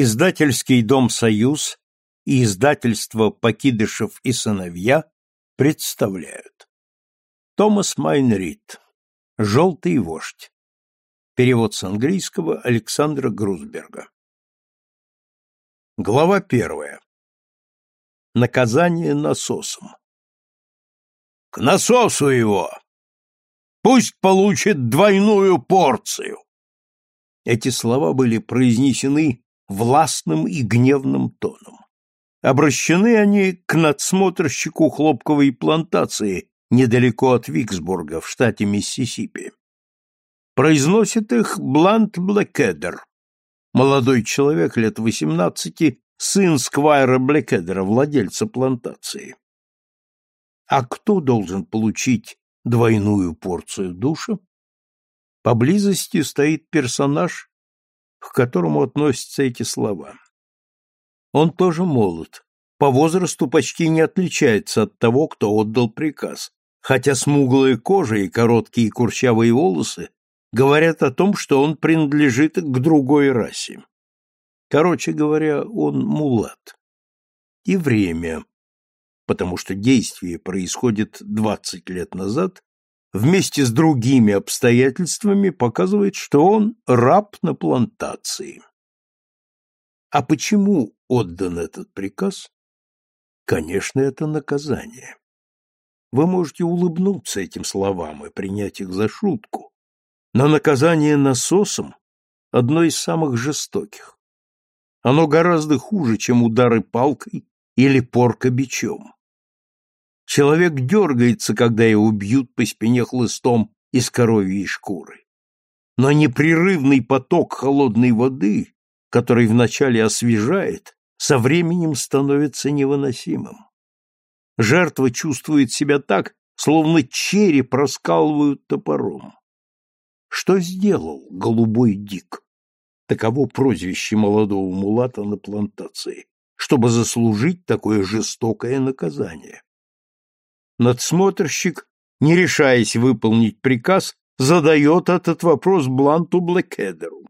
Издательский дом «Союз» и издательство «Покидышев и сыновья» представляют. Томас Майнрид. «Желтый вождь». Перевод с английского Александра Грузберга. Глава первая. Наказание насосом. К насосу его! Пусть получит двойную порцию! Эти слова были произнесены властным и гневным тоном. Обращены они к надсмотрщику хлопковой плантации недалеко от Виксбурга в штате Миссисипи. Произносит их Блант Блэкедер, молодой человек лет восемнадцати, сын Сквайра Блэкедера, владельца плантации. А кто должен получить двойную порцию душа? Поблизости стоит персонаж, к которому относятся эти слова. Он тоже молод, по возрасту почти не отличается от того, кто отдал приказ, хотя смуглая кожа и короткие курчавые волосы говорят о том, что он принадлежит к другой расе. Короче говоря, он мулат. И время, потому что действие происходит 20 лет назад, вместе с другими обстоятельствами показывает, что он раб на плантации. А почему отдан этот приказ? Конечно, это наказание. Вы можете улыбнуться этим словам и принять их за шутку, но наказание насосом – одно из самых жестоких. Оно гораздо хуже, чем удары палкой или порка бичом. Человек дергается, когда его бьют по спине хлыстом из коровьей шкуры. Но непрерывный поток холодной воды, который вначале освежает, со временем становится невыносимым. Жертва чувствует себя так, словно череп раскалывают топором. Что сделал голубой дик? Таково прозвище молодого мулата на плантации, чтобы заслужить такое жестокое наказание. Надсмотрщик, не решаясь выполнить приказ, задает этот вопрос Бланту Блэкедеру.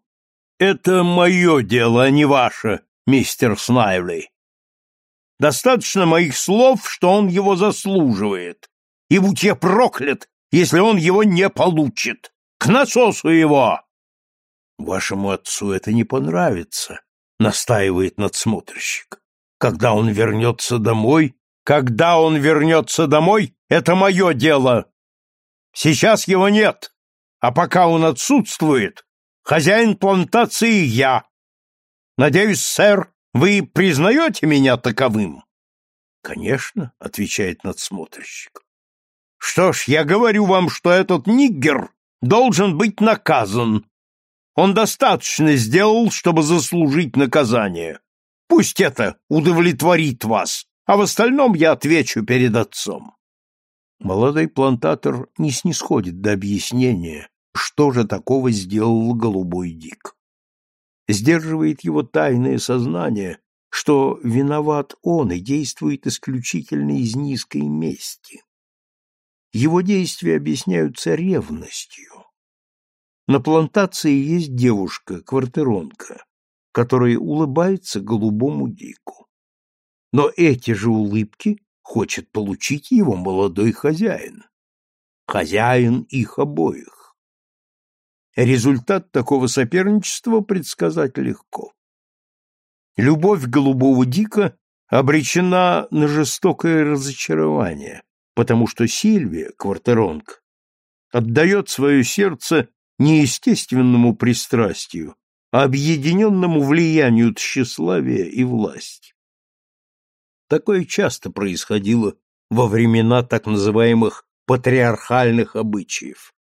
«Это мое дело, а не ваше, мистер Снайвли. Достаточно моих слов, что он его заслуживает. И будь я проклят, если он его не получит. К насосу его!» «Вашему отцу это не понравится», — настаивает надсмотрщик. «Когда он вернется домой, когда он вернется домой, это мое дело. Сейчас его нет, а пока он отсутствует, хозяин плантации я. Надеюсь, сэр, вы признаете меня таковым? Конечно, отвечает надсмотрщик. Что ж, я говорю вам, что этот ниггер должен быть наказан. Он достаточно сделал, чтобы заслужить наказание. Пусть это удовлетворит вас а в остальном я отвечу перед отцом. Молодой плантатор не снисходит до объяснения, что же такого сделал голубой дик. Сдерживает его тайное сознание, что виноват он и действует исключительно из низкой мести. Его действия объясняются ревностью. На плантации есть девушка, квартиронка, которая улыбается голубому дику но эти же улыбки хочет получить его молодой хозяин. Хозяин их обоих. Результат такого соперничества предсказать легко. Любовь голубого дика обречена на жестокое разочарование, потому что Сильвия, квартиронг, отдает свое сердце не естественному пристрастию, а объединенному влиянию тщеславия и власти. Такое часто происходило во времена так называемых патриархальных обычаев,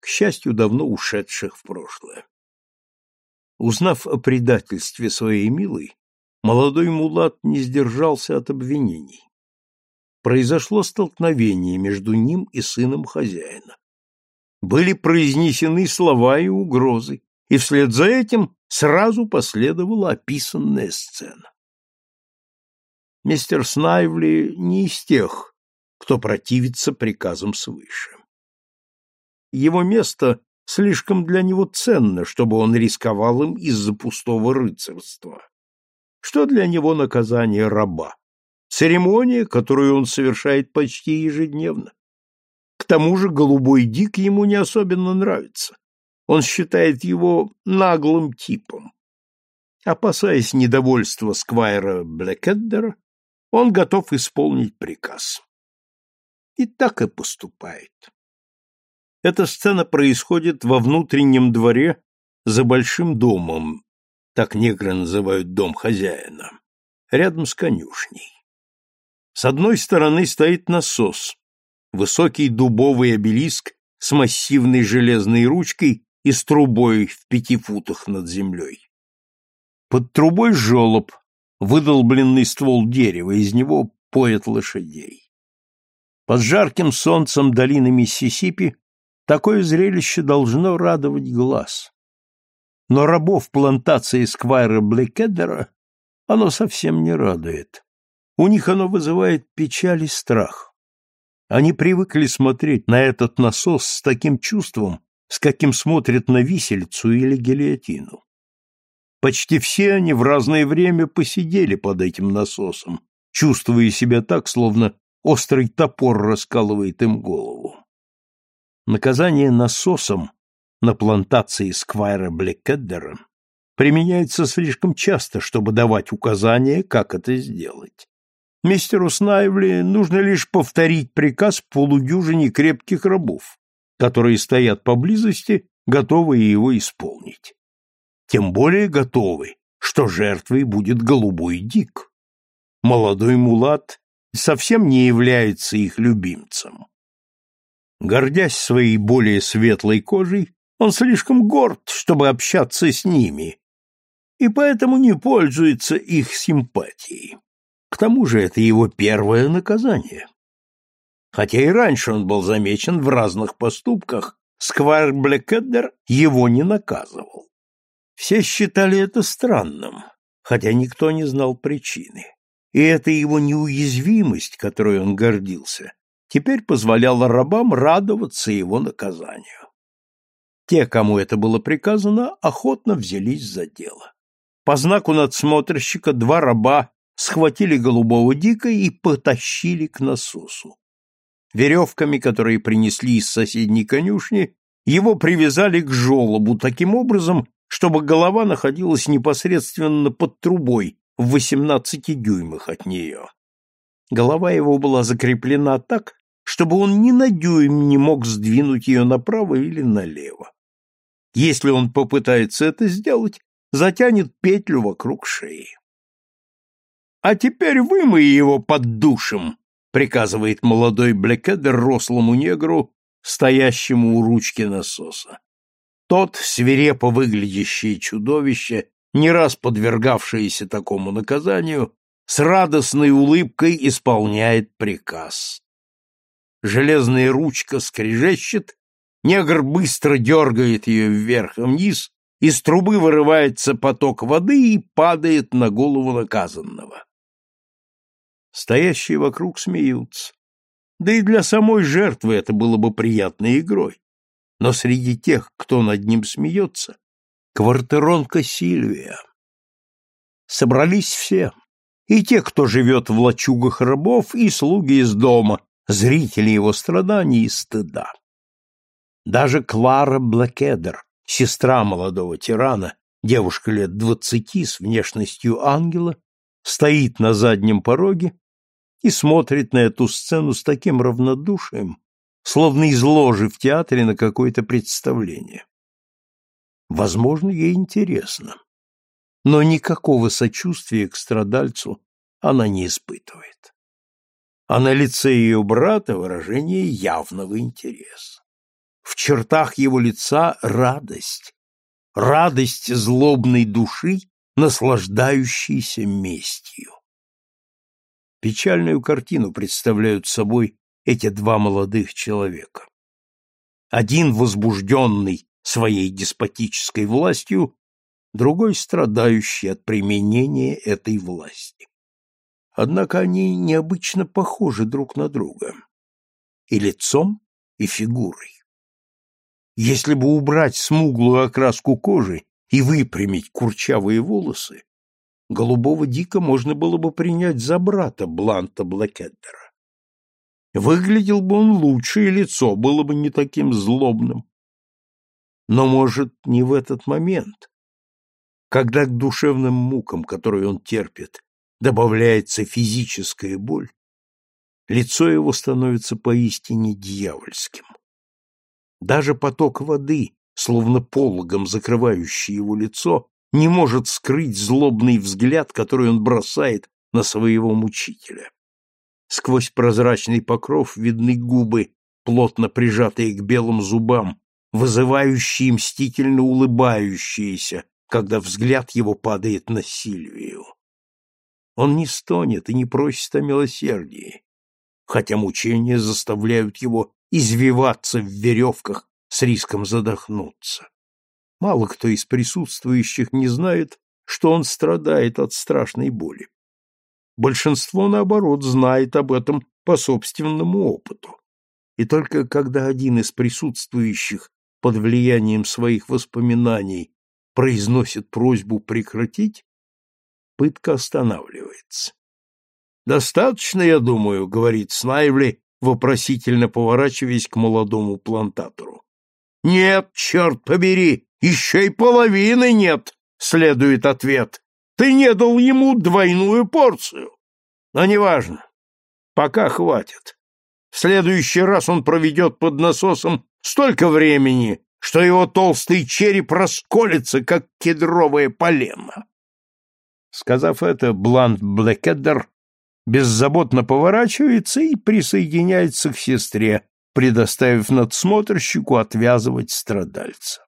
к счастью, давно ушедших в прошлое. Узнав о предательстве своей милой, молодой мулат не сдержался от обвинений. Произошло столкновение между ним и сыном хозяина. Были произнесены слова и угрозы, и вслед за этим сразу последовала описанная сцена. Мистер Снайвли не из тех, кто противится приказам свыше. Его место слишком для него ценно, чтобы он рисковал им из-за пустого рыцарства. что для него наказание раба. Церемония, которую он совершает почти ежедневно. К тому же голубой дик ему не особенно нравится. Он считает его наглым типом. Опасаясь недовольства сквайра Блэкеддера, он готов исполнить приказ. И так и поступает. Эта сцена происходит во внутреннем дворе за большим домом, так негры называют дом хозяина, рядом с конюшней. С одной стороны стоит насос, высокий дубовый обелиск с массивной железной ручкой и с трубой в пяти футах над землей. Под трубой желоб, выдолбленный ствол дерева, из него поят лошадей. Под жарким солнцем долины Миссисипи такое зрелище должно радовать глаз. Но рабов плантации Сквайра Блэкеддера оно совсем не радует. У них оно вызывает печаль и страх. Они привыкли смотреть на этот насос с таким чувством, с каким смотрят на виселицу или гильотину. Почти все они в разное время посидели под этим насосом, чувствуя себя так, словно острый топор раскалывает им голову. Наказание насосом на плантации Сквайра Блекеддера применяется слишком часто, чтобы давать указания, как это сделать. Мистеру Снайвли нужно лишь повторить приказ полудюжине крепких рабов, которые стоят поблизости, готовые его исполнить. Тем более готовы, что жертвой будет голубой дик. Молодой мулат совсем не является их любимцем. Гордясь своей более светлой кожей, он слишком горд, чтобы общаться с ними, и поэтому не пользуется их симпатией. К тому же это его первое наказание. Хотя и раньше он был замечен в разных поступках, Сквайр Блекеддер его не наказывал. Все считали это странным, хотя никто не знал причины. И эта его неуязвимость, которой он гордился, теперь позволяла рабам радоваться его наказанию. Те, кому это было приказано, охотно взялись за дело. По знаку надсмотрщика два раба схватили голубого дика и потащили к насосу. Веревками, которые принесли из соседней конюшни, его привязали к желобу таким образом, чтобы голова находилась непосредственно под трубой в 18 дюймах от нее. Голова его была закреплена так, чтобы он ни на дюйм не мог сдвинуть ее направо или налево. Если он попытается это сделать, затянет петлю вокруг шеи. «А теперь вымой его под душем», — приказывает молодой Блекедер рослому негру, стоящему у ручки насоса. Тот, свирепо выглядящее чудовище, не раз подвергавшееся такому наказанию, с радостной улыбкой исполняет приказ. Железная ручка скрежещет, негр быстро дергает ее вверх и вниз, из трубы вырывается поток воды и падает на голову наказанного. Стоящие вокруг смеются. Да и для самой жертвы это было бы приятной игрой. Но среди тех, кто над ним смеется, квартиронка Сильвия. Собрались все, и те, кто живет в лачугах рабов, и слуги из дома, зрители его страданий и стыда. Даже Клара Блэкедер, сестра молодого тирана, девушка лет двадцати с внешностью ангела, стоит на заднем пороге и смотрит на эту сцену с таким равнодушием, словно из ложи в театре на какое-то представление. Возможно, ей интересно, но никакого сочувствия к страдальцу она не испытывает. А на лице ее брата выражение явного интереса. В чертах его лица радость, радость злобной души, наслаждающейся местью. Печальную картину представляют собой эти два молодых человека. Один возбужденный своей деспотической властью, другой страдающий от применения этой власти. Однако они необычно похожи друг на друга. И лицом, и фигурой. Если бы убрать смуглую окраску кожи и выпрямить курчавые волосы, голубого дика можно было бы принять за брата Бланта Блэкеддера. Выглядел бы он лучше, и лицо было бы не таким злобным. Но, может, не в этот момент, когда к душевным мукам, которые он терпит, добавляется физическая боль, лицо его становится поистине дьявольским. Даже поток воды, словно пологом закрывающий его лицо, не может скрыть злобный взгляд, который он бросает на своего мучителя. Сквозь прозрачный покров видны губы, плотно прижатые к белым зубам, вызывающие мстительно улыбающиеся, когда взгляд его падает на Сильвию. Он не стонет и не просит о милосердии, хотя мучения заставляют его извиваться в веревках с риском задохнуться. Мало кто из присутствующих не знает, что он страдает от страшной боли. Большинство, наоборот, знает об этом по собственному опыту. И только когда один из присутствующих под влиянием своих воспоминаний произносит просьбу прекратить, пытка останавливается. «Достаточно, я думаю», — говорит Снайвли, вопросительно поворачиваясь к молодому плантатору. «Нет, черт побери, еще и половины нет», — следует ответ. «Ты не дал ему двойную порцию». Но неважно. Пока хватит. В следующий раз он проведет под насосом столько времени, что его толстый череп расколется, как кедровое полено. Сказав это, Блант Блэкеддер беззаботно поворачивается и присоединяется к сестре, предоставив надсмотрщику отвязывать страдальца.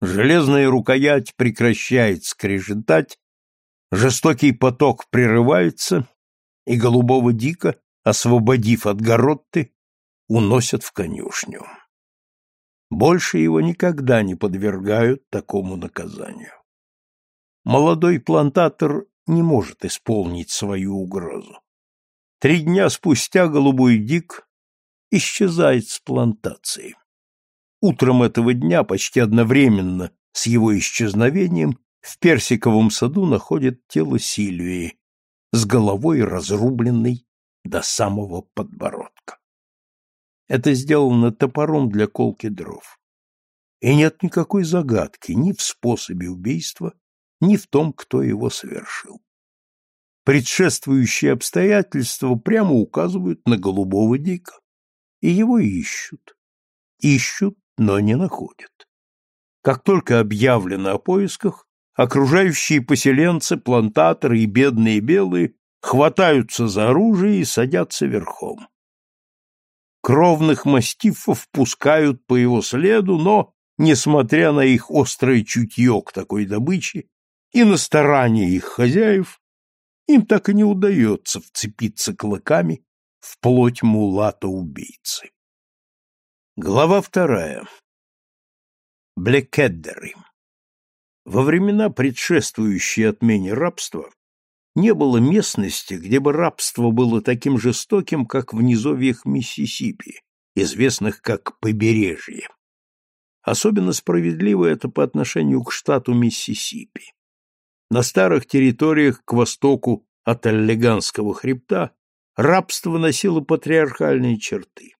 Железная рукоять прекращает скрежетать, жестокий поток прерывается, и голубого дика, освободив от горотты, уносят в конюшню. Больше его никогда не подвергают такому наказанию. Молодой плантатор не может исполнить свою угрозу. Три дня спустя голубой дик исчезает с плантации. Утром этого дня, почти одновременно с его исчезновением, в персиковом саду находят тело Сильвии с головой разрубленной до самого подбородка. Это сделано топором для колки дров. И нет никакой загадки ни в способе убийства, ни в том, кто его совершил. Предшествующие обстоятельства прямо указывают на голубого дика, и его ищут. Ищут, но не находят. Как только объявлено о поисках, окружающие поселенцы, плантаторы и бедные белые хватаются за оружие и садятся верхом. Кровных мастифов пускают по его следу, но, несмотря на их острое чутье к такой добыче и на старания их хозяев, им так и не удается вцепиться клыками в плоть мулата-убийцы. Глава вторая. Блекеддеры. Во времена, предшествующие отмене рабства, не было местности, где бы рабство было таким жестоким, как в низовьях Миссисипи, известных как побережье. Особенно справедливо это по отношению к штату Миссисипи. На старых территориях к востоку от Аллеганского хребта рабство носило патриархальные черты.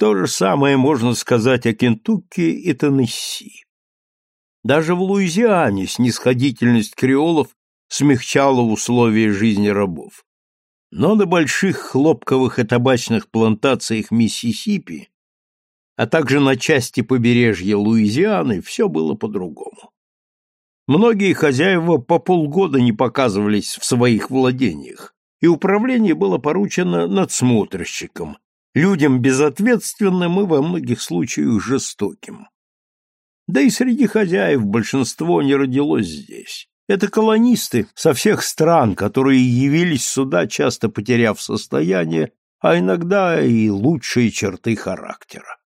То же самое можно сказать о Кентукки и Теннесси. Даже в Луизиане снисходительность креолов смягчала условия жизни рабов. Но на больших хлопковых и табачных плантациях Миссисипи, а также на части побережья Луизианы, все было по-другому. Многие хозяева по полгода не показывались в своих владениях, и управление было поручено надсмотрщикам, людям безответственным и во многих случаях жестоким. Да и среди хозяев большинство не родилось здесь. Это колонисты со всех стран, которые явились сюда, часто потеряв состояние, а иногда и лучшие черты характера.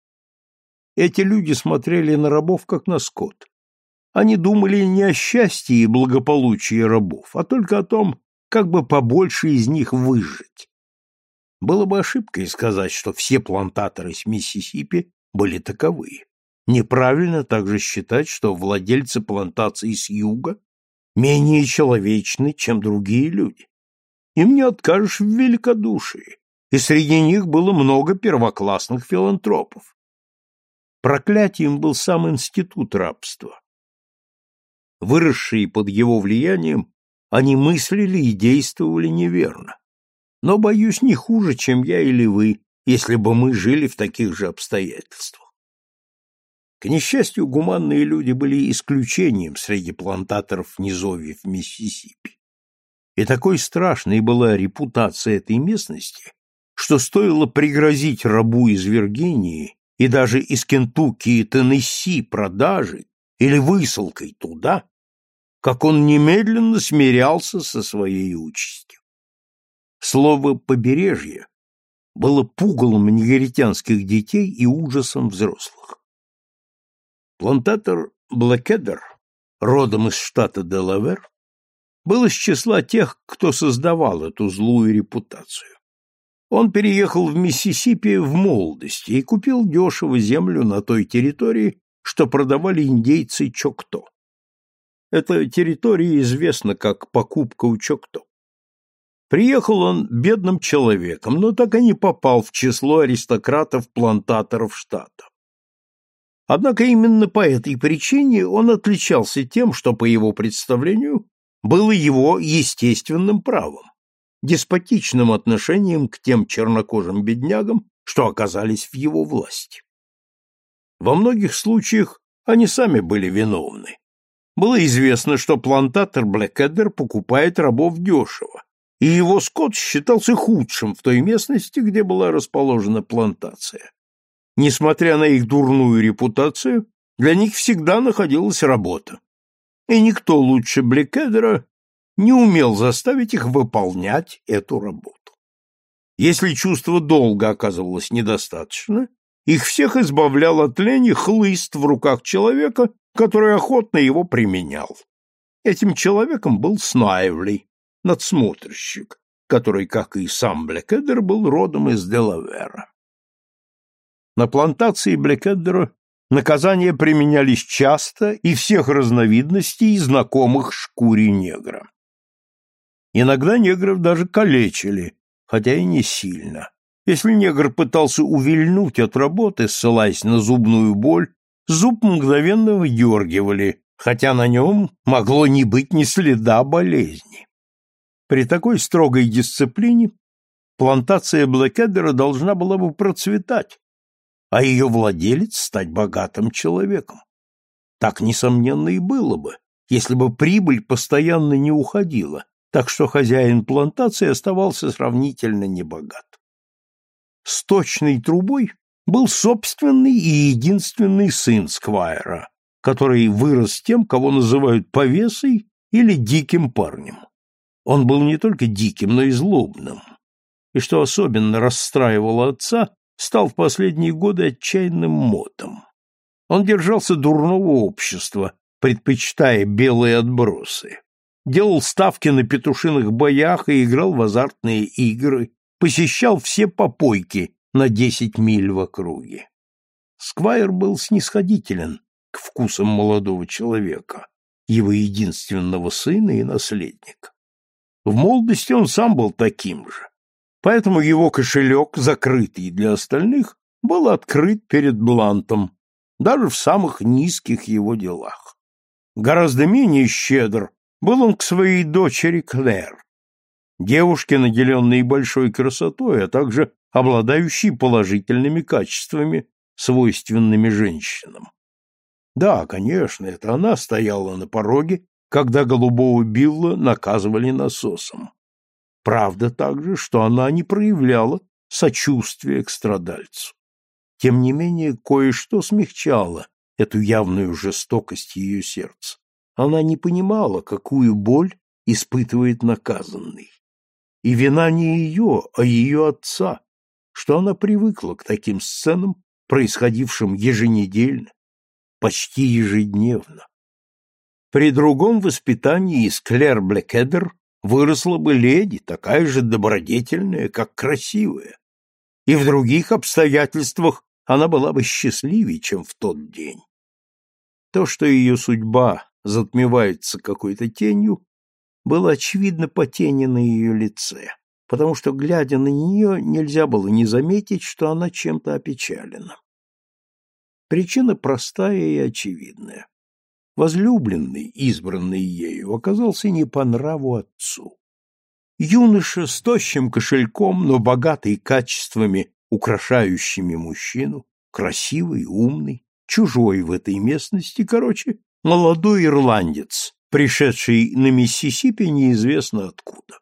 Эти люди смотрели на рабов как на скот. Они думали не о счастье и благополучии рабов, а только о том, как бы побольше из них выжить. Было бы ошибкой сказать, что все плантаторы с Миссисипи были таковы. Неправильно также считать, что владельцы плантаций с юга менее человечны, чем другие люди. Им не откажешь в великодушии, и среди них было много первоклассных филантропов. Проклятием был сам институт рабства. Выросшие под его влиянием, они мыслили и действовали неверно. Но, боюсь, не хуже, чем я или вы, если бы мы жили в таких же обстоятельствах. К несчастью, гуманные люди были исключением среди плантаторов низовьев Миссисипи. И такой страшной была репутация этой местности, что стоило пригрозить рабу из Виргинии и даже из Кентукки и Теннесси продажей или высылкой туда, как он немедленно смирялся со своей участью. Слово «побережье» было пугалом негритянских детей и ужасом взрослых. Плантатор Блэкедер, родом из штата Делавер, был из числа тех, кто создавал эту злую репутацию. Он переехал в Миссисипи в молодости и купил дешево землю на той территории, что продавали индейцы Чокто. Эта территория известна как покупка у Чокто. Приехал он бедным человеком, но так и не попал в число аристократов-плантаторов штата. Однако именно по этой причине он отличался тем, что, по его представлению, было его естественным правом деспотичным отношением к тем чернокожим беднягам, что оказались в его власти. Во многих случаях они сами были виновны. Было известно, что плантатор Блэкэддер покупает рабов дешево, и его скот считался худшим в той местности, где была расположена плантация. Несмотря на их дурную репутацию, для них всегда находилась работа. И никто лучше Блэкэддера не умел заставить их выполнять эту работу. Если чувство долга оказывалось недостаточно, их всех избавлял от лени хлыст в руках человека, который охотно его применял. Этим человеком был Снайвли, надсмотрщик, который, как и сам Блекедер, был родом из Делавера. На плантации Блекедера наказания применялись часто и всех разновидностей, знакомых шкуре негра. Иногда негров даже калечили, хотя и не сильно. Если негр пытался увильнуть от работы, ссылаясь на зубную боль, зуб мгновенно выдергивали, хотя на нем могло не быть ни следа болезни. При такой строгой дисциплине плантация Блэкедера должна была бы процветать, а ее владелец стать богатым человеком. Так, несомненно, и было бы, если бы прибыль постоянно не уходила, так что хозяин плантации оставался сравнительно небогат. Сточной трубой был собственный и единственный сын Сквайра, который вырос тем, кого называют повесой или диким парнем. Он был не только диким, но и злобным. И что особенно расстраивало отца, стал в последние годы отчаянным мотом. Он держался дурного общества, предпочитая белые отбросы делал ставки на петушиных боях и играл в азартные игры, посещал все попойки на десять миль в округе. Сквайр был снисходителен к вкусам молодого человека, его единственного сына и наследника. В молодости он сам был таким же, поэтому его кошелек, закрытый для остальных, был открыт перед Блантом, даже в самых низких его делах. Гораздо менее щедр был он к своей дочери Клэр, девушке, наделенной большой красотой, а также обладающей положительными качествами, свойственными женщинам. Да, конечно, это она стояла на пороге, когда голубого Билла наказывали насосом. Правда также, что она не проявляла сочувствия к страдальцу. Тем не менее, кое-что смягчало эту явную жестокость ее сердца она не понимала, какую боль испытывает наказанный. И вина не ее, а ее отца, что она привыкла к таким сценам, происходившим еженедельно, почти ежедневно. При другом воспитании из Клэр Блекедер выросла бы леди, такая же добродетельная, как красивая. И в других обстоятельствах она была бы счастливее, чем в тот день. То, что ее судьба затмевается какой-то тенью, было очевидно по тени на ее лице, потому что, глядя на нее, нельзя было не заметить, что она чем-то опечалена. Причина простая и очевидная. Возлюбленный, избранный ею, оказался не по нраву отцу. Юноша с тощим кошельком, но богатый качествами, украшающими мужчину, красивый, умный, чужой в этой местности, короче, молодой ирландец, пришедший на Миссисипи неизвестно откуда.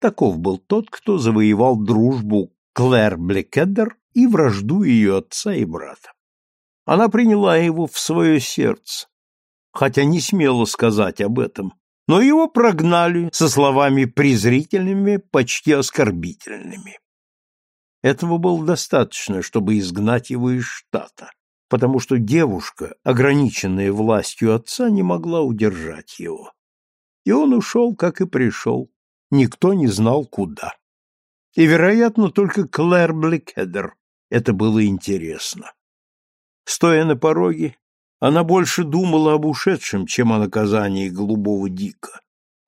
Таков был тот, кто завоевал дружбу Клэр Блекеддер и вражду ее отца и брата. Она приняла его в свое сердце, хотя не смела сказать об этом, но его прогнали со словами презрительными, почти оскорбительными. Этого было достаточно, чтобы изгнать его из штата, потому что девушка, ограниченная властью отца, не могла удержать его. И он ушел, как и пришел, никто не знал куда. И, вероятно, только Клэр Блекедер это было интересно. Стоя на пороге, она больше думала об ушедшем, чем о наказании голубого дика.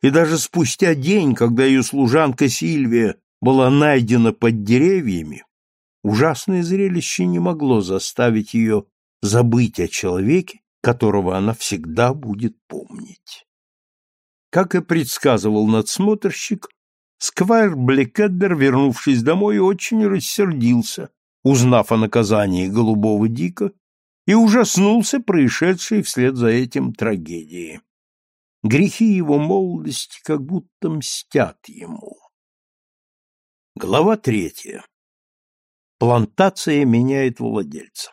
И даже спустя день, когда ее служанка Сильвия была найдена под деревьями, ужасное зрелище не могло заставить ее забыть о человеке, которого она всегда будет помнить. Как и предсказывал надсмотрщик, Сквайр Блекеддер, вернувшись домой, очень рассердился, узнав о наказании голубого дика и ужаснулся происшедшей вслед за этим трагедии. Грехи его молодости как будто мстят ему. Глава третья. Плантация меняет владельца.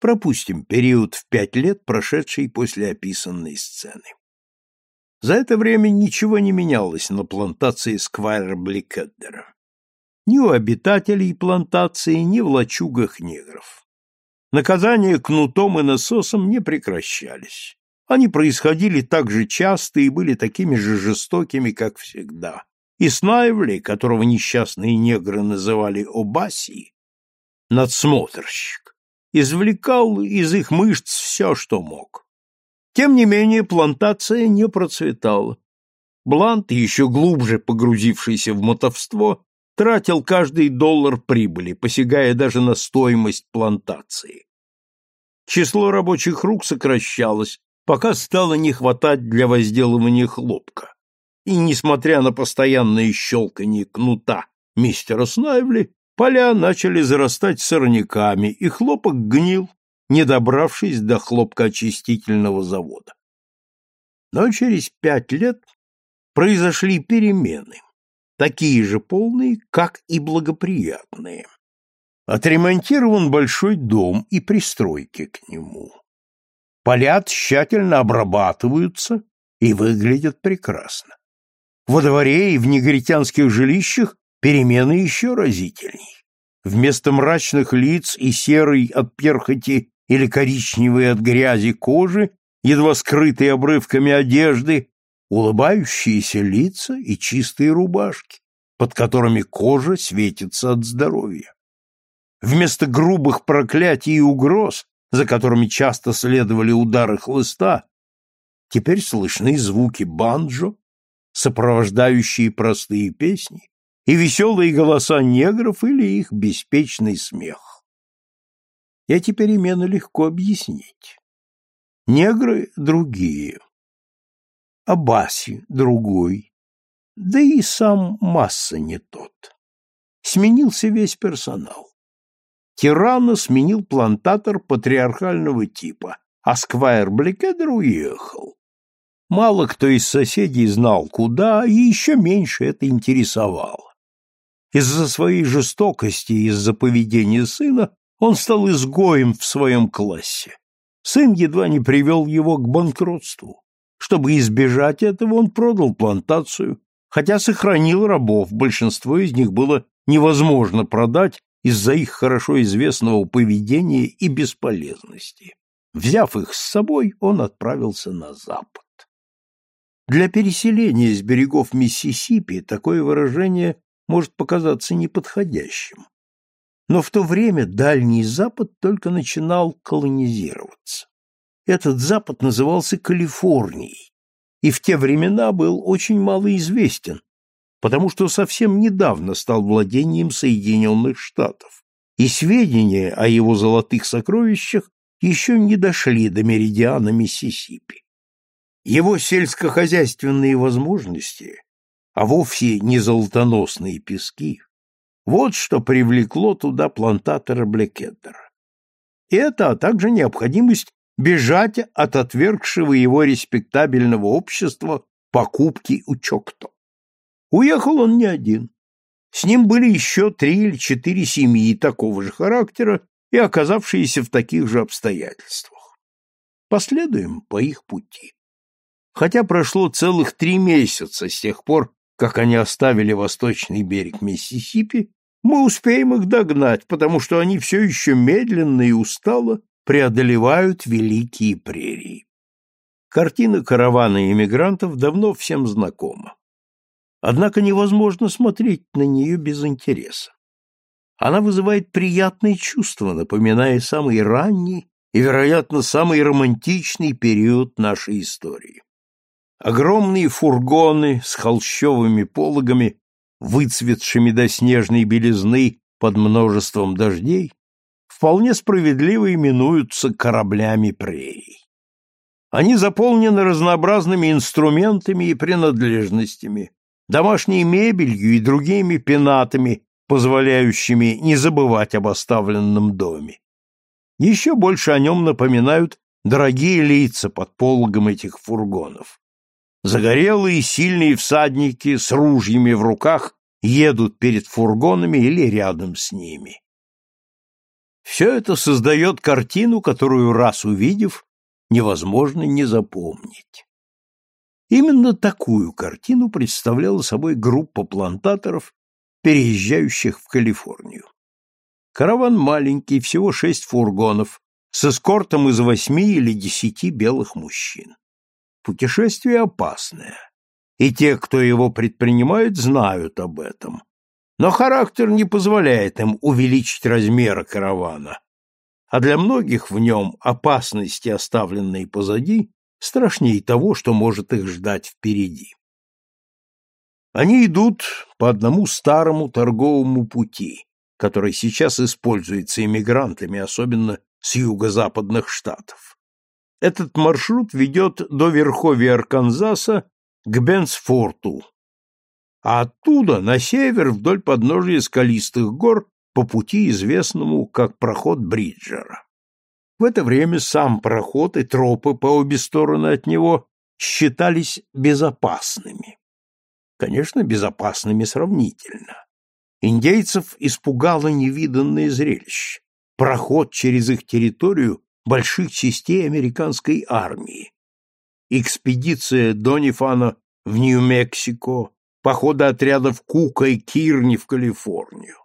Пропустим период в пять лет, прошедший после описанной сцены. За это время ничего не менялось на плантации Сквайра Бликеддера. Ни у обитателей плантации, ни в лачугах негров. Наказания кнутом и насосом не прекращались. Они происходили так же часто и были такими же жестокими, как всегда. И Снайвли, которого несчастные негры называли Обаси, надсмотрщик, извлекал из их мышц все, что мог. Тем не менее, плантация не процветала. Блант, еще глубже погрузившийся в мотовство, тратил каждый доллар прибыли, посягая даже на стоимость плантации. Число рабочих рук сокращалось, пока стало не хватать для возделывания хлопка. И, несмотря на постоянное щелканье кнута мистера Снайвли, поля начали зарастать сорняками, и хлопок гнил, не добравшись до хлопкоочистительного завода. Но через пять лет произошли перемены, такие же полные, как и благоприятные. Отремонтирован большой дом и пристройки к нему. Поля тщательно обрабатываются и выглядят прекрасно. Во дворе и в негритянских жилищах перемены еще разительней. Вместо мрачных лиц и серой от перхоти или коричневой от грязи кожи, едва скрытой обрывками одежды, улыбающиеся лица и чистые рубашки, под которыми кожа светится от здоровья. Вместо грубых проклятий и угроз, за которыми часто следовали удары хлыста, теперь слышны звуки банджо, сопровождающие простые песни, и веселые голоса негров или их беспечный смех. Эти перемены легко объяснить. Негры другие, Абаси другой, да и сам Масса не тот. Сменился весь персонал. Тирана сменил плантатор патриархального типа, а Сквайр Блекедер уехал. Мало кто из соседей знал, куда, и еще меньше это интересовало. Из-за своей жестокости и из-за поведения сына он стал изгоем в своем классе. Сын едва не привел его к банкротству. Чтобы избежать этого, он продал плантацию, хотя сохранил рабов, большинство из них было невозможно продать из-за их хорошо известного поведения и бесполезности. Взяв их с собой, он отправился на запад. Для переселения с берегов Миссисипи такое выражение может показаться неподходящим. Но в то время Дальний Запад только начинал колонизироваться. Этот Запад назывался Калифорнией и в те времена был очень малоизвестен, потому что совсем недавно стал владением Соединенных Штатов, и сведения о его золотых сокровищах еще не дошли до меридиана Миссисипи. Его сельскохозяйственные возможности, а вовсе не золотоносные пески, вот что привлекло туда плантатора Блекеттера. Это, а также необходимость бежать от отвергшего его респектабельного общества покупки у Чокто. Уехал он не один. С ним были еще три или четыре семьи такого же характера и оказавшиеся в таких же обстоятельствах. Последуем по их пути. Хотя прошло целых три месяца с тех пор, как они оставили восточный берег Миссисипи, мы успеем их догнать, потому что они все еще медленно и устало преодолевают великие прерии. Картина каравана иммигрантов давно всем знакома. Однако невозможно смотреть на нее без интереса. Она вызывает приятные чувства, напоминая самый ранний и, вероятно, самый романтичный период нашей истории. Огромные фургоны с холщовыми пологами, выцветшими до снежной белизны под множеством дождей, вполне справедливо именуются кораблями прерий. Они заполнены разнообразными инструментами и принадлежностями, домашней мебелью и другими пенатами, позволяющими не забывать об оставленном доме. Еще больше о нем напоминают дорогие лица под пологом этих фургонов. Загорелые сильные всадники с ружьями в руках едут перед фургонами или рядом с ними. Все это создает картину, которую, раз увидев, невозможно не запомнить. Именно такую картину представляла собой группа плантаторов, переезжающих в Калифорнию. Караван маленький, всего шесть фургонов, с эскортом из восьми или десяти белых мужчин. Путешествие опасное, и те, кто его предпринимает, знают об этом. Но характер не позволяет им увеличить размеры каравана, а для многих в нем опасности, оставленные позади, страшнее того, что может их ждать впереди. Они идут по одному старому торговому пути, который сейчас используется иммигрантами, особенно с юго-западных штатов. Этот маршрут ведет до верховья Арканзаса к Бенсфорту, а оттуда на север вдоль подножия скалистых гор по пути, известному как проход Бриджера. В это время сам проход и тропы по обе стороны от него считались безопасными. Конечно, безопасными сравнительно. Индейцев испугало невиданное зрелище – проход через их территорию больших частей американской армии. Экспедиция Донифана в Нью-Мексико, походы отрядов Кука и Кирни в Калифорнию.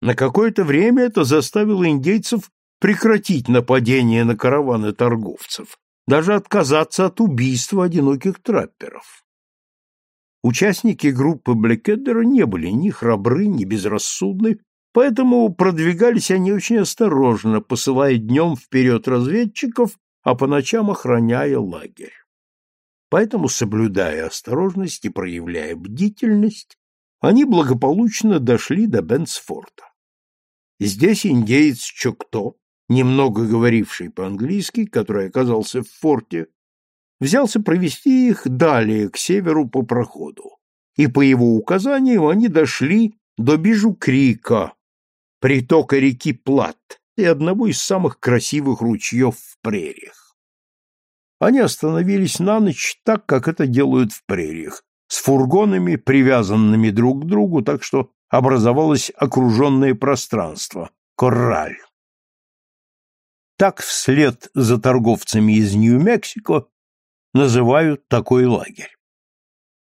На какое-то время это заставило индейцев прекратить нападение на караваны торговцев, даже отказаться от убийства одиноких трапперов. Участники группы Блекеддера не были ни храбры, ни безрассудны, поэтому продвигались они очень осторожно, посылая днем вперед разведчиков, а по ночам охраняя лагерь. Поэтому, соблюдая осторожность и проявляя бдительность, они благополучно дошли до Бенсфорта. Здесь индеец Чокто, немного говоривший по-английски, который оказался в форте, взялся провести их далее, к северу по проходу, и по его указанию они дошли до Бижу-Крика, притока реки Плат и одного из самых красивых ручьев в прериях. Они остановились на ночь так, как это делают в прериях, с фургонами, привязанными друг к другу, так что образовалось окруженное пространство — корраль. Так вслед за торговцами из Нью-Мексико называют такой лагерь.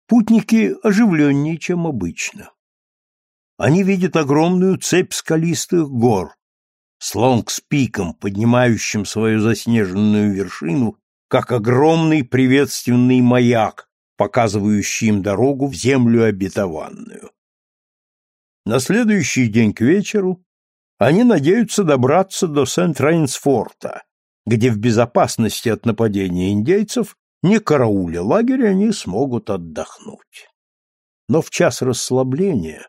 Путники оживленнее, чем обычно. Они видят огромную цепь скалистых гор, с Лонгспиком, поднимающим свою заснеженную вершину как огромный приветственный маяк, показывающий им дорогу в землю обетованную. На следующий день к вечеру они надеются добраться до Сент-Рейнсфорта, где в безопасности от нападения индейцев, не карауля лагеря, они смогут отдохнуть. Но в час расслабления,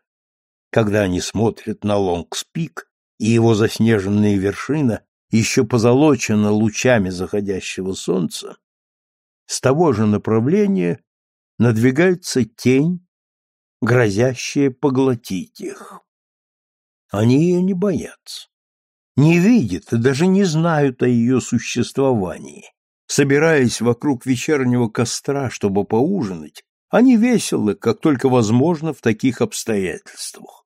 когда они смотрят на Лонгспик и его заснеженная вершина еще позолочена лучами заходящего солнца, с того же направления надвигается тень, грозящая поглотить их. Они ее не боятся, не видят и даже не знают о ее существовании. Собираясь вокруг вечернего костра, чтобы поужинать, они веселы, как только возможно в таких обстоятельствах.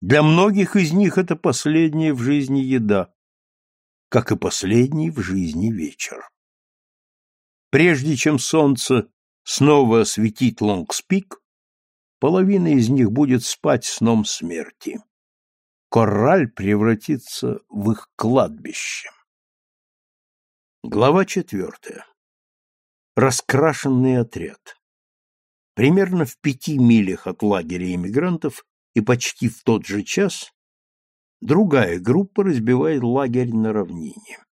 Для многих из них это последняя в жизни еда, как и последний в жизни вечер. Прежде чем солнце снова осветит Лонгспик, половина из них будет спать сном смерти. Корраль превратится в их кладбище. Глава четвертая. Раскрашенный отряд. Примерно в пяти милях от лагеря иммигрантов и почти в тот же час другая группа разбивает лагерь на равнине.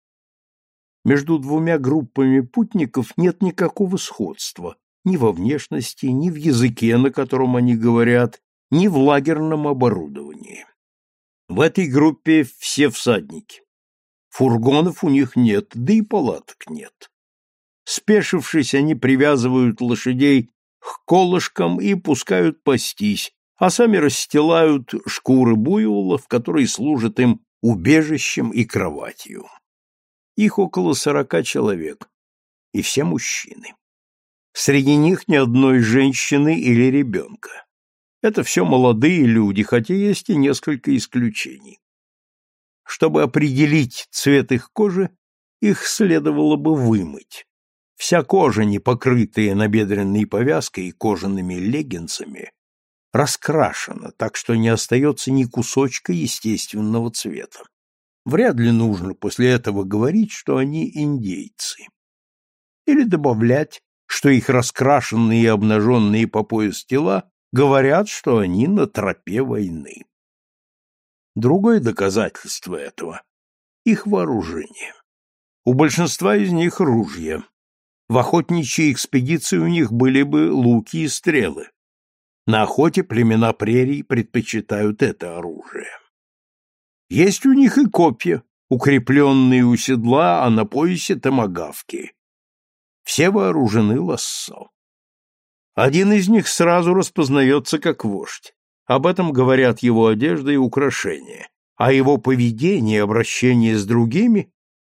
Между двумя группами путников нет никакого сходства ни во внешности, ни в языке, на котором они говорят, ни в лагерном оборудовании. В этой группе все всадники. Фургонов у них нет, да и палаток нет. Спешившись, они привязывают лошадей к колышкам и пускают пастись, а сами расстилают шкуры буйволов, которые служат им убежищем и кроватью. Их около сорока человек, и все мужчины. Среди них ни одной женщины или ребенка. Это все молодые люди, хотя есть и несколько исключений. Чтобы определить цвет их кожи, их следовало бы вымыть. Вся кожа, не покрытая набедренной повязкой и кожаными леггинсами, раскрашена, так что не остается ни кусочка естественного цвета. Вряд ли нужно после этого говорить, что они индейцы. Или добавлять, что их раскрашенные и обнаженные по пояс тела говорят, что они на тропе войны. Другое доказательство этого — их вооружение. У большинства из них ружья. В охотничьей экспедиции у них были бы луки и стрелы. На охоте племена прерий предпочитают это оружие. Есть у них и копья, укрепленные у седла, а на поясе томагавки. Все вооружены лассо. Один из них сразу распознается как вождь. Об этом говорят его одежда и украшения, а его поведение и обращение с другими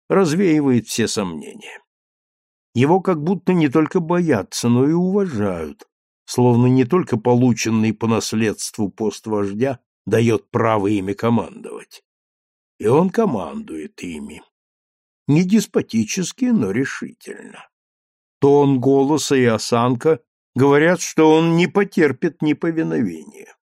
развеивает все сомнения. Его как будто не только боятся, но и уважают, словно не только полученный по наследству пост вождя дает право ими командовать, и он командует ими. Не деспотически, но решительно. Тон голоса и осанка говорят, что он не потерпит неповиновения.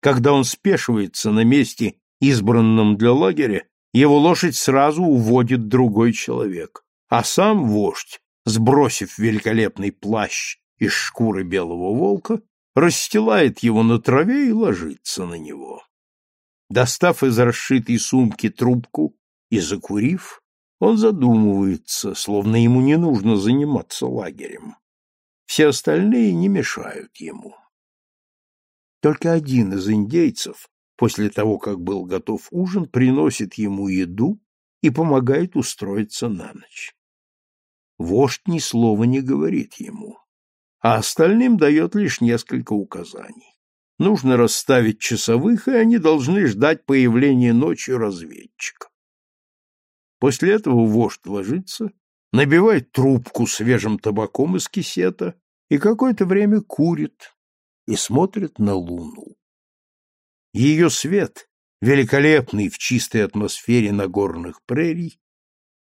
Когда он спешивается на месте, избранном для лагеря, его лошадь сразу уводит другой человек, а сам вождь, сбросив великолепный плащ из шкуры белого волка, расстилает его на траве и ложится на него. Достав из расшитой сумки трубку и закурив, он задумывается, словно ему не нужно заниматься лагерем. Все остальные не мешают ему. Только один из индейцев, после того, как был готов ужин, приносит ему еду и помогает устроиться на ночь. Вождь ни слова не говорит ему, а остальным дает лишь несколько указаний. Нужно расставить часовых, и они должны ждать появления ночью разведчика. После этого вождь ложится, набивает трубку свежим табаком из кисета и какое-то время курит и смотрит на луну. Ее свет, великолепный в чистой атмосфере нагорных прерий,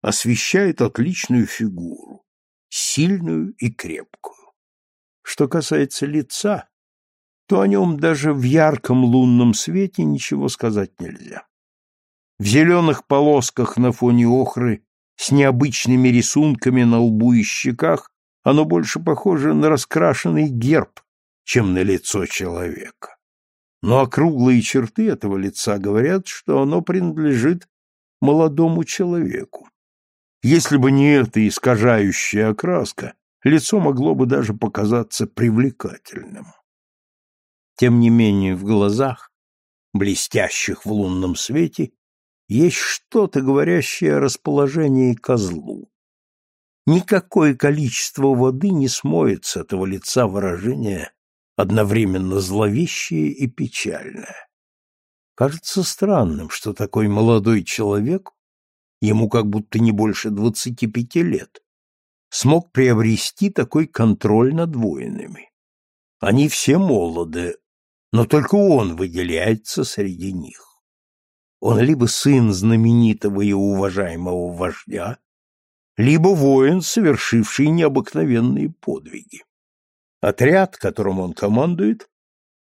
освещает отличную фигуру, сильную и крепкую. Что касается лица, то о нем даже в ярком лунном свете ничего сказать нельзя. В зеленых полосках на фоне охры с необычными рисунками на лбу и щеках оно больше похоже на раскрашенный герб, чем на лицо человека. Но округлые черты этого лица говорят, что оно принадлежит молодому человеку. Если бы не эта искажающая окраска, лицо могло бы даже показаться привлекательным. Тем не менее в глазах, блестящих в лунном свете, есть что-то, говорящее о расположении козлу. Никакое количество воды не смоет с этого лица выражение одновременно зловещее и печальное. Кажется странным, что такой молодой человек, ему как будто не больше двадцати пяти лет, смог приобрести такой контроль над воинами. Они все молоды, но только он выделяется среди них. Он либо сын знаменитого и уважаемого вождя, либо воин, совершивший необыкновенные подвиги. Отряд, которым он командует,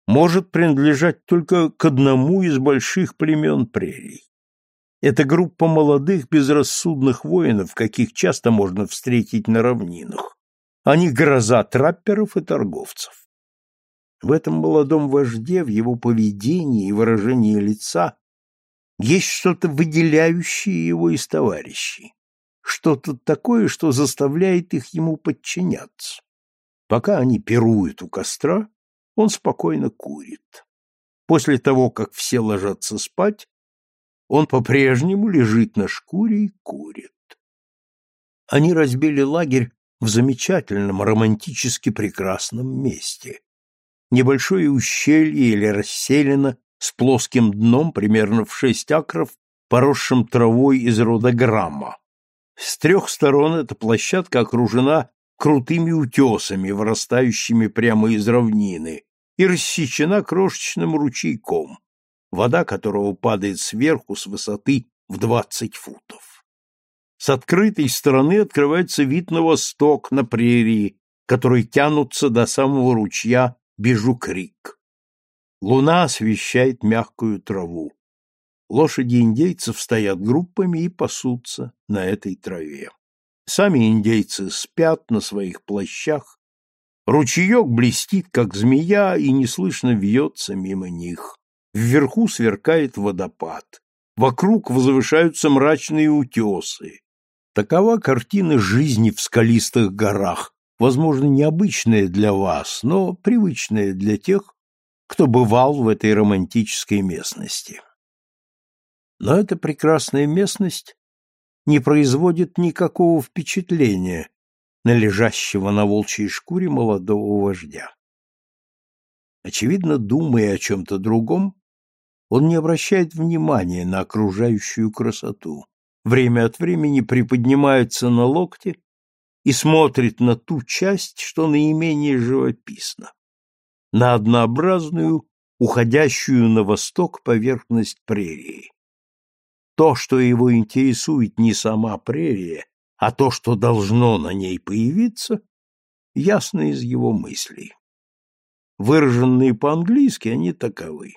может принадлежать только к одному из больших племен прерий. Это группа молодых безрассудных воинов, каких часто можно встретить на равнинах. Они гроза трапперов и торговцев. В этом молодом вожде, в его поведении и выражении лица есть что-то выделяющее его из товарищей, что-то такое, что заставляет их ему подчиняться. Пока они пируют у костра, он спокойно курит. После того, как все ложатся спать, он по-прежнему лежит на шкуре и курит. Они разбили лагерь в замечательном, романтически прекрасном месте. Небольшое ущелье или расселено с плоским дном примерно в шесть акров, поросшим травой из рода грамма. С трех сторон эта площадка окружена крутыми утесами, вырастающими прямо из равнины, и рассечена крошечным ручейком, вода которого падает сверху с высоты в двадцать футов. С открытой стороны открывается вид на восток, на прерии, которые тянутся до самого ручья Бежу-Крик. Луна освещает мягкую траву. Лошади индейцев стоят группами и пасутся на этой траве. Сами индейцы спят на своих плащах. Ручеек блестит, как змея, и неслышно вьется мимо них. Вверху сверкает водопад. Вокруг возвышаются мрачные утесы. Такова картина жизни в скалистых горах, возможно, необычная для вас, но привычная для тех, кто бывал в этой романтической местности. Но эта прекрасная местность не производит никакого впечатления на лежащего на волчьей шкуре молодого вождя. Очевидно, думая о чем-то другом, он не обращает внимания на окружающую красоту. Время от времени приподнимается на локте и смотрит на ту часть, что наименее живописна, на однообразную, уходящую на восток поверхность прерии. То, что его интересует не сама прерия, а то, что должно на ней появиться, ясно из его мыслей. Выраженные по-английски, они таковы.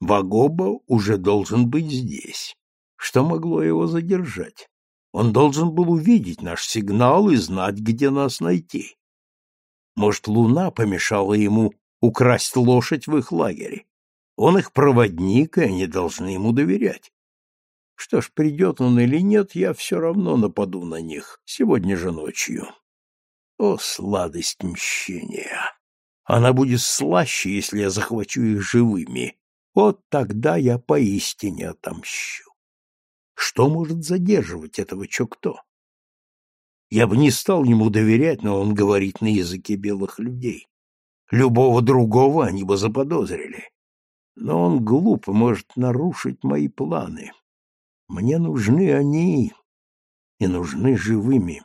Вагоба уже должен быть здесь. Что могло его задержать? Он должен был увидеть наш сигнал и знать, где нас найти. Может, луна помешала ему украсть лошадь в их лагере? Он их проводник, и они должны ему доверять. Что ж, придет он или нет, я все равно нападу на них, сегодня же ночью. О, сладость мщения! Она будет слаще, если я захвачу их живыми. Вот тогда я поистине отомщу. Что может задерживать этого Чокто? Я бы не стал ему доверять, но он говорит на языке белых людей. Любого другого они бы заподозрили. Но он глуп и может нарушить мои планы. Мне нужны они и нужны живыми.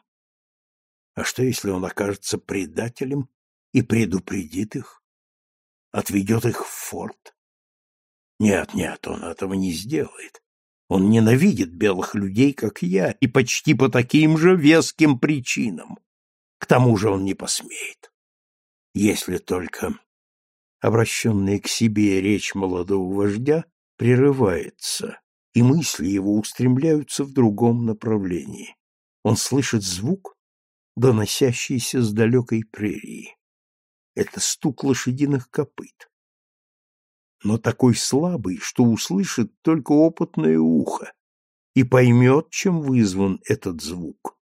А что, если он окажется предателем и предупредит их? Отведет их в форт? Нет, нет, он этого не сделает. Он ненавидит белых людей, как я, и почти по таким же веским причинам. К тому же он не посмеет. Если только... Обращенная к себе речь молодого вождя прерывается, и мысли его устремляются в другом направлении. Он слышит звук, доносящийся с далекой прерии. Это стук лошадиных копыт. Но такой слабый, что услышит только опытное ухо, и поймет, чем вызван этот звук.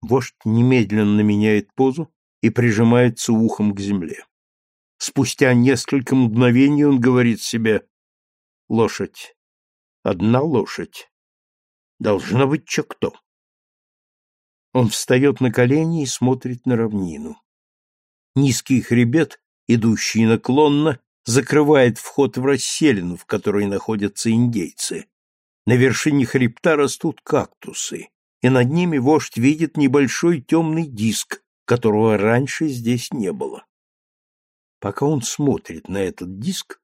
Вождь немедленно меняет позу и прижимается ухом к земле. Спустя несколько мгновений он говорит себе «Лошадь, одна лошадь, должна быть чокто». Он встает на колени и смотрит на равнину. Низкий хребет, идущий наклонно, закрывает вход в расселину, в которой находятся индейцы. На вершине хребта растут кактусы, и над ними вождь видит небольшой темный диск, которого раньше здесь не было. Пока он смотрит на этот диск,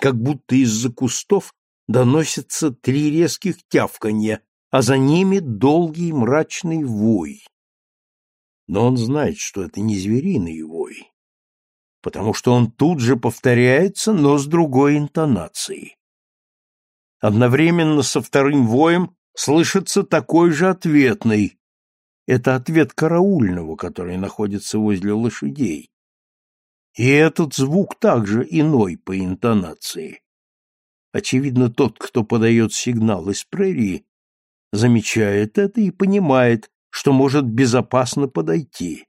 как будто из-за кустов доносятся три резких тявканья, а за ними долгий мрачный вой. Но он знает, что это не звериный вой, потому что он тут же повторяется, но с другой интонацией. Одновременно со вторым воем слышится такой же ответный. Это ответ караульного, который находится возле лошадей. И этот звук также иной по интонации. Очевидно, тот, кто подает сигнал из прерии, замечает это и понимает, что может безопасно подойти.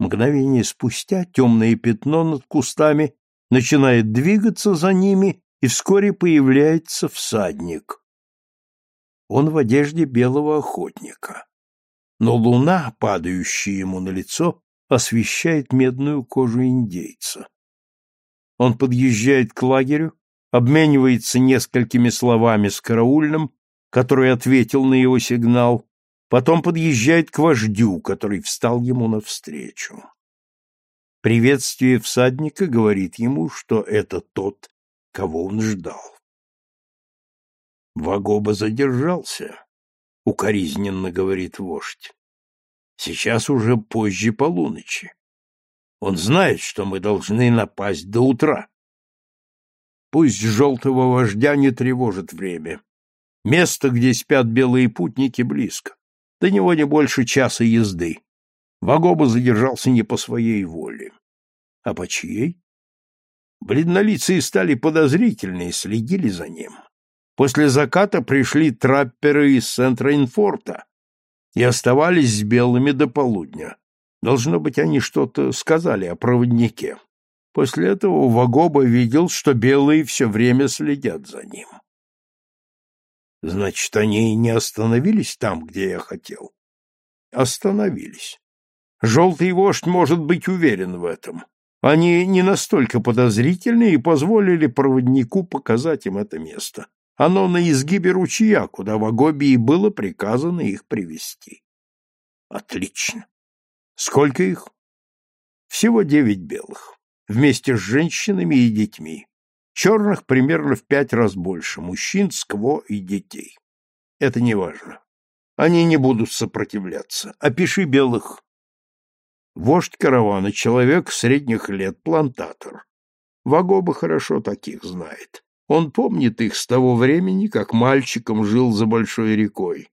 Мгновение спустя темное пятно над кустами начинает двигаться за ними, и вскоре появляется всадник. Он в одежде белого охотника, но луна, падающая ему на лицо, освещает медную кожу индейца. Он подъезжает к лагерю, обменивается несколькими словами с караульным, который ответил на его сигнал, потом подъезжает к вождю, который встал ему навстречу. Приветствие всадника говорит ему, что это тот, кого он ждал. Вагоба задержался, укоризненно говорит вождь. Сейчас уже позже полуночи. Он знает, что мы должны напасть до утра. Пусть желтого вождя не тревожит время. Место, где спят белые путники, близко. До него не больше часа езды. Вагоба задержался не по своей воле. А по чьей? Бледнолицые стали подозрительны и следили за ним. После заката пришли трапперы из центра инфорта и оставались с белыми до полудня. Должно быть, они что-то сказали о проводнике. После этого Вагоба видел, что белые все время следят за ним. Значит, они не остановились там, где я хотел? Остановились. Желтый вождь может быть уверен в этом. Они не настолько подозрительны и позволили проводнику показать им это место. Оно на изгибе ручья, куда в Агобии было приказано их привести. Отлично. Сколько их? Всего девять белых, вместе с женщинами и детьми. Черных примерно в пять раз больше, мужчин, скво и детей. Это не важно. Они не будут сопротивляться. Опиши белых. Вождь каравана, человек средних лет, плантатор. Вагоба хорошо таких знает. Он помнит их с того времени, как мальчиком жил за большой рекой,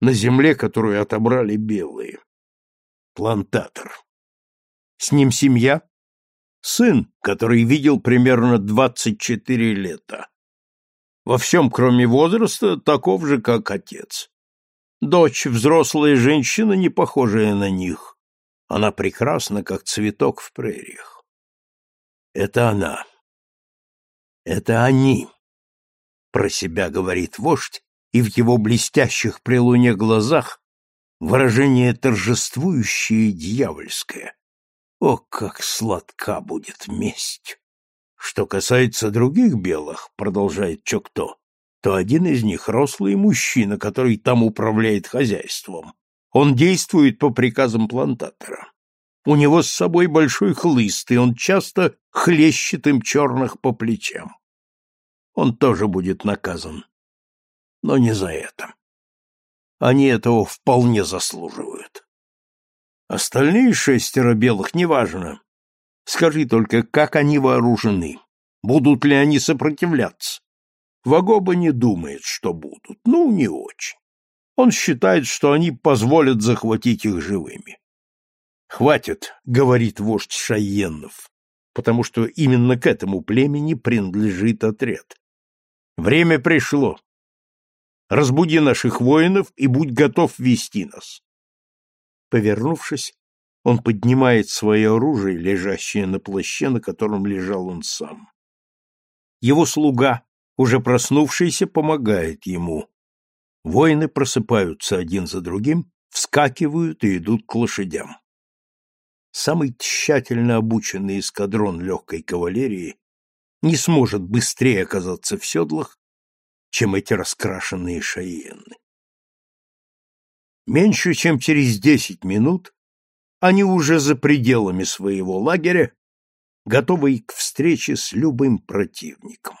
на земле, которую отобрали белые. Плантатор. С ним семья? Сын, который видел примерно 24 лета. Во всем, кроме возраста, таков же, как отец. Дочь, взрослая женщина, не похожая на них. Она прекрасна, как цветок в прериях. Это она. Это они. Про себя говорит вождь, и в его блестящих при луне глазах выражение торжествующее дьявольское. О, как сладка будет месть! Что касается других белых, продолжает Чокто, то один из них рослый мужчина, который там управляет хозяйством. Он действует по приказам плантатора. У него с собой большой хлыст, и он часто хлещет им черных по плечам. Он тоже будет наказан. Но не за это. Они этого вполне заслуживают. Остальные шестеро белых неважно. Скажи только, как они вооружены? Будут ли они сопротивляться? Вагоба не думает, что будут. Ну, не очень. Он считает, что они позволят захватить их живыми. «Хватит», — говорит вождь Шайеннов, потому что именно к этому племени принадлежит отряд. «Время пришло. Разбуди наших воинов и будь готов вести нас. Повернувшись, он поднимает свое оружие, лежащее на плаще, на котором лежал он сам. Его слуга, уже проснувшийся, помогает ему. Воины просыпаются один за другим, вскакивают и идут к лошадям. Самый тщательно обученный эскадрон легкой кавалерии не сможет быстрее оказаться в седлах, чем эти раскрашенные шаены. Меньше чем через десять минут они уже за пределами своего лагеря, готовые к встрече с любым противником.